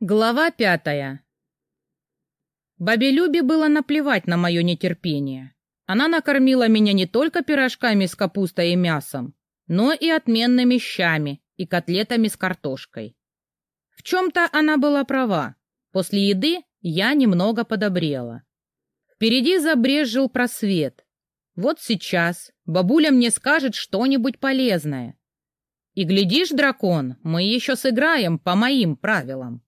Глава пятая. Бабе Любе было наплевать на мое нетерпение. Она накормила меня не только пирожками с капустой и мясом, но и отменными щами и котлетами с картошкой. В чем-то она была права. После еды я немного подобрела. Впереди забрезжил просвет. Вот сейчас бабуля мне скажет что-нибудь полезное. И глядишь, дракон, мы еще сыграем по моим правилам.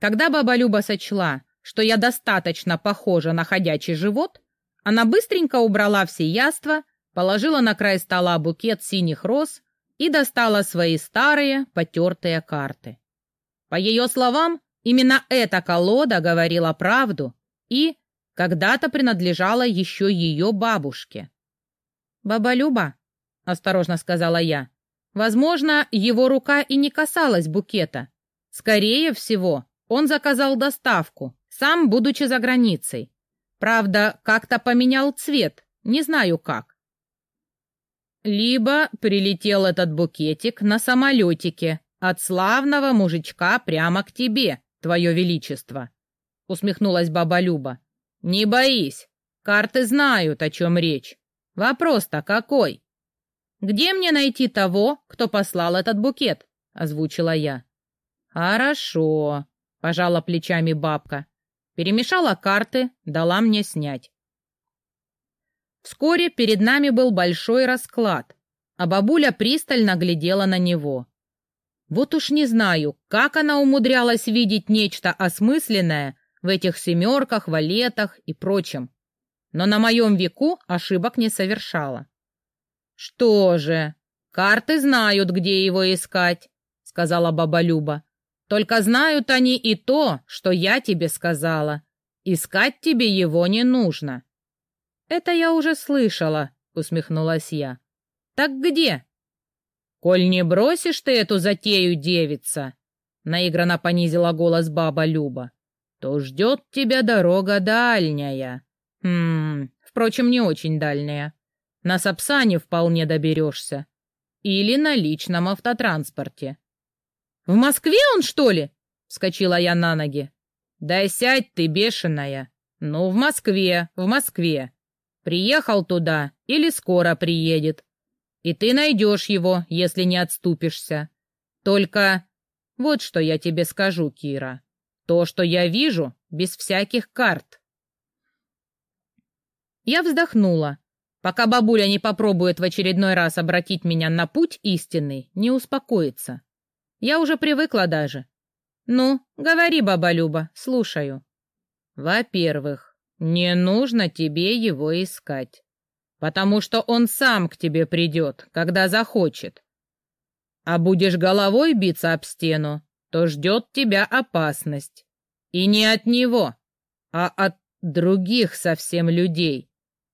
Когда баба Люба сочла, что я достаточно похожа на ходячий живот, она быстренько убрала все яства, положила на край стола букет синих роз и достала свои старые потертые карты. По ее словам, именно эта колода говорила правду и когда-то принадлежала еще ее бабушке. «Баба Люба», — осторожно сказала я, — «возможно, его рука и не касалась букета. Скорее всего, он заказал доставку, сам будучи за границей. Правда, как-то поменял цвет, не знаю как. Либо прилетел этот букетик на самолетике от славного мужичка прямо к тебе, твое величество, усмехнулась баба Люба. Не боись, карты знают, о чем речь. Вопрос-то какой? Где мне найти того, кто послал этот букет? озвучила я. Хорошо, Пожала плечами бабка. Перемешала карты, дала мне снять. Вскоре перед нами был большой расклад, а бабуля пристально глядела на него. Вот уж не знаю, как она умудрялась видеть нечто осмысленное в этих семерках, валетах и прочем. Но на моем веку ошибок не совершала. «Что же, карты знают, где его искать», — сказала баба Люба. Только знают они и то, что я тебе сказала. Искать тебе его не нужно. Это я уже слышала, усмехнулась я. Так где? Коль не бросишь ты эту затею, девица, наигранно понизила голос баба Люба, то ждет тебя дорога дальняя. Хм, впрочем, не очень дальняя. На Сапсане вполне доберешься. Или на личном автотранспорте. «В Москве он, что ли?» — вскочила я на ноги. «Да сядь ты, бешеная! Ну, в Москве, в Москве. Приехал туда или скоро приедет. И ты найдешь его, если не отступишься. Только вот что я тебе скажу, Кира. То, что я вижу, без всяких карт». Я вздохнула. Пока бабуля не попробует в очередной раз обратить меня на путь истинный, не успокоится. Я уже привыкла даже. Ну, говори, баба Люба, слушаю. Во-первых, не нужно тебе его искать, потому что он сам к тебе придет, когда захочет. А будешь головой биться об стену, то ждет тебя опасность. И не от него, а от других совсем людей.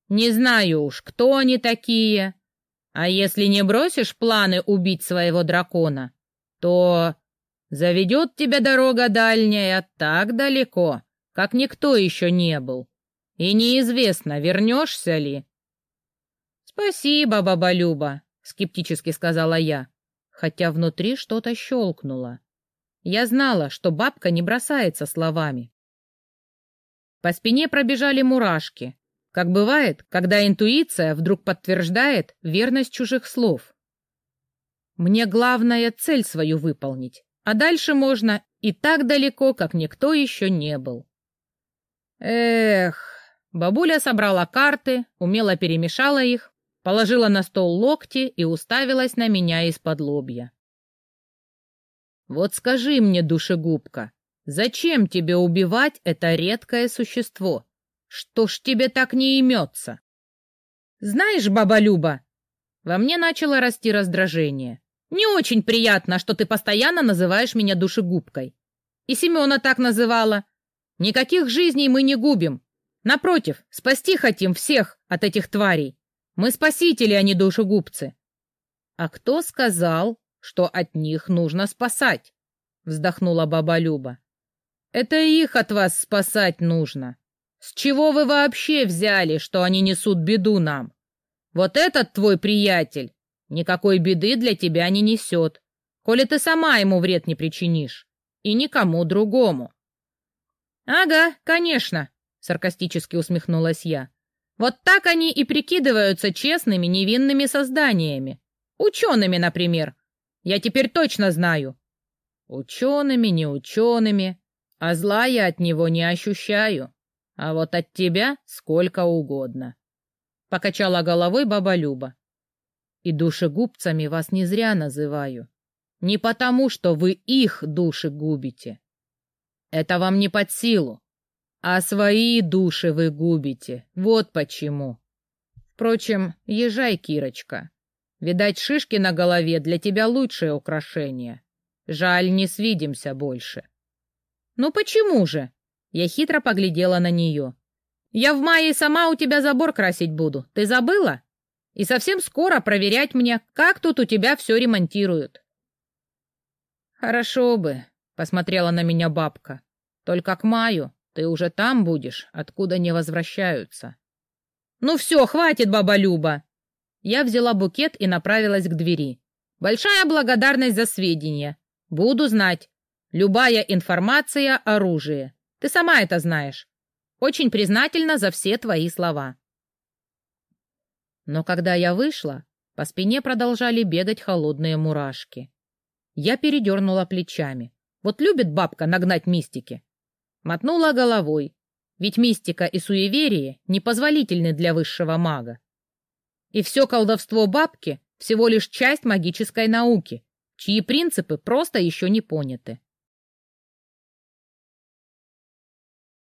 Не знаю уж, кто они такие. А если не бросишь планы убить своего дракона, то заведет тебя дорога дальняя так далеко, как никто еще не был, и неизвестно, вернешься ли. — Спасибо, баба Люба, — скептически сказала я, хотя внутри что-то щелкнуло. Я знала, что бабка не бросается словами. По спине пробежали мурашки, как бывает, когда интуиция вдруг подтверждает верность чужих слов. Мне главное цель свою выполнить, а дальше можно и так далеко, как никто еще не был. Эх, бабуля собрала карты, умело перемешала их, положила на стол локти и уставилась на меня из-под лобья. Вот скажи мне, душегубка, зачем тебе убивать это редкое существо? Что ж тебе так не имется? Знаешь, баба Люба, во мне начало расти раздражение. Не очень приятно, что ты постоянно называешь меня душегубкой. И Семена так называла. Никаких жизней мы не губим. Напротив, спасти хотим всех от этих тварей. Мы спасители, а не душегубцы. А кто сказал, что от них нужно спасать? Вздохнула баба Люба. Это их от вас спасать нужно. С чего вы вообще взяли, что они несут беду нам? Вот этот твой приятель Никакой беды для тебя не несет, коли ты сама ему вред не причинишь. и никому другому. «Ага, конечно», — саркастически усмехнулась я. «Вот так они и прикидываются честными невинными созданиями. Учеными, например. Я теперь точно знаю». «Учеными, не учеными, а зла я от него не ощущаю, а вот от тебя сколько угодно», — покачала головой баба Люба. «И душегубцами вас не зря называю. Не потому, что вы их души губите. Это вам не под силу, а свои души вы губите. Вот почему. Впрочем, езжай, Кирочка. Видать, шишки на голове для тебя лучшее украшение. Жаль, не свидимся больше. Ну почему же? Я хитро поглядела на нее. Я в мае сама у тебя забор красить буду. Ты забыла? И совсем скоро проверять мне, как тут у тебя все ремонтируют. «Хорошо бы», — посмотрела на меня бабка. «Только к маю ты уже там будешь, откуда не возвращаются». «Ну все, хватит, баба Люба!» Я взяла букет и направилась к двери. «Большая благодарность за сведения. Буду знать. Любая информация — оружие. Ты сама это знаешь. Очень признательна за все твои слова». Но когда я вышла, по спине продолжали бегать холодные мурашки. Я передернула плечами. Вот любит бабка нагнать мистики. Мотнула головой. Ведь мистика и суеверие непозволительны для высшего мага. И все колдовство бабки всего лишь часть магической науки, чьи принципы просто еще не поняты.